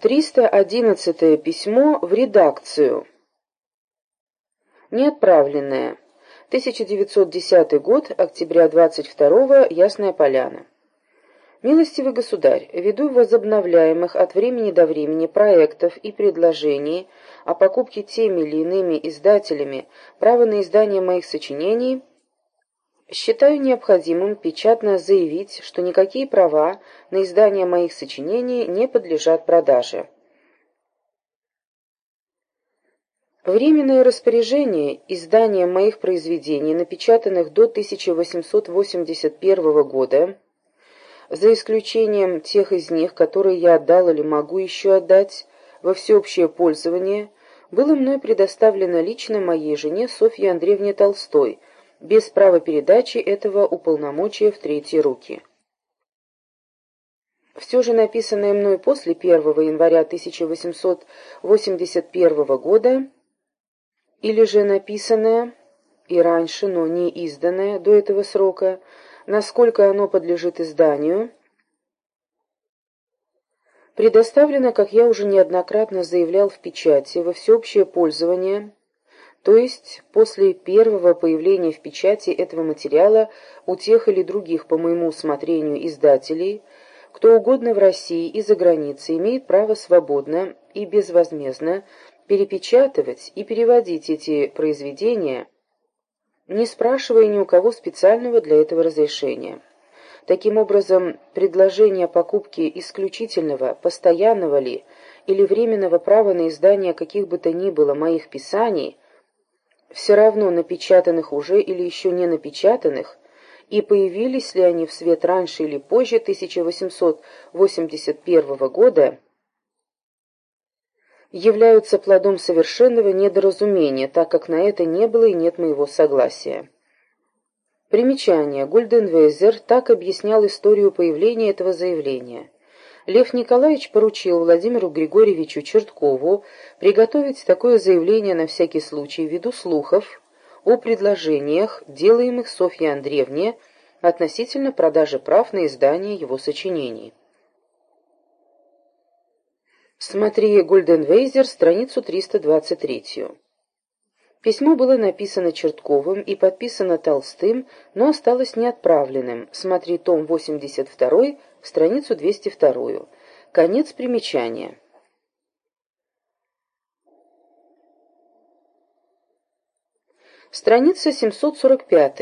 311 письмо в редакцию. Неотправленное. 1910 год, октября 22 Ясная Поляна. Милостивый государь, ввиду возобновляемых от времени до времени проектов и предложений о покупке теми или иными издателями права на издание моих сочинений, Считаю необходимым печатно заявить, что никакие права на издание моих сочинений не подлежат продаже. Временное распоряжение издания моих произведений, напечатанных до 1881 года, за исключением тех из них, которые я отдал или могу еще отдать во всеобщее пользование, было мной предоставлено лично моей жене Софье Андреевне Толстой – без права передачи этого уполномочия в третьи руки. Все же написанное мной после 1 января 1881 года, или же написанное и раньше, но не изданное до этого срока, насколько оно подлежит изданию, предоставлено, как я уже неоднократно заявлял в печати, во всеобщее пользование то есть после первого появления в печати этого материала у тех или других, по моему усмотрению, издателей, кто угодно в России и за границей имеет право свободно и безвозмездно перепечатывать и переводить эти произведения, не спрашивая ни у кого специального для этого разрешения. Таким образом, предложение о покупке исключительного, постоянного ли или временного права на издание каких бы то ни было моих писаний – все равно напечатанных уже или еще не напечатанных, и появились ли они в свет раньше или позже 1881 года, являются плодом совершенного недоразумения, так как на это не было и нет моего согласия. Примечание. Гульденвейзер так объяснял историю появления этого заявления. Лев Николаевич поручил Владимиру Григорьевичу Черткову приготовить такое заявление на всякий случай ввиду слухов о предложениях, делаемых Софье Андреевне относительно продажи прав на издание его сочинений. Смотри Гольденвейзер, страницу 323. Письмо было написано Чертковым и подписано Толстым, но осталось неотправленным. Смотри том 82 страницу 202. Конец примечания. Страница 745.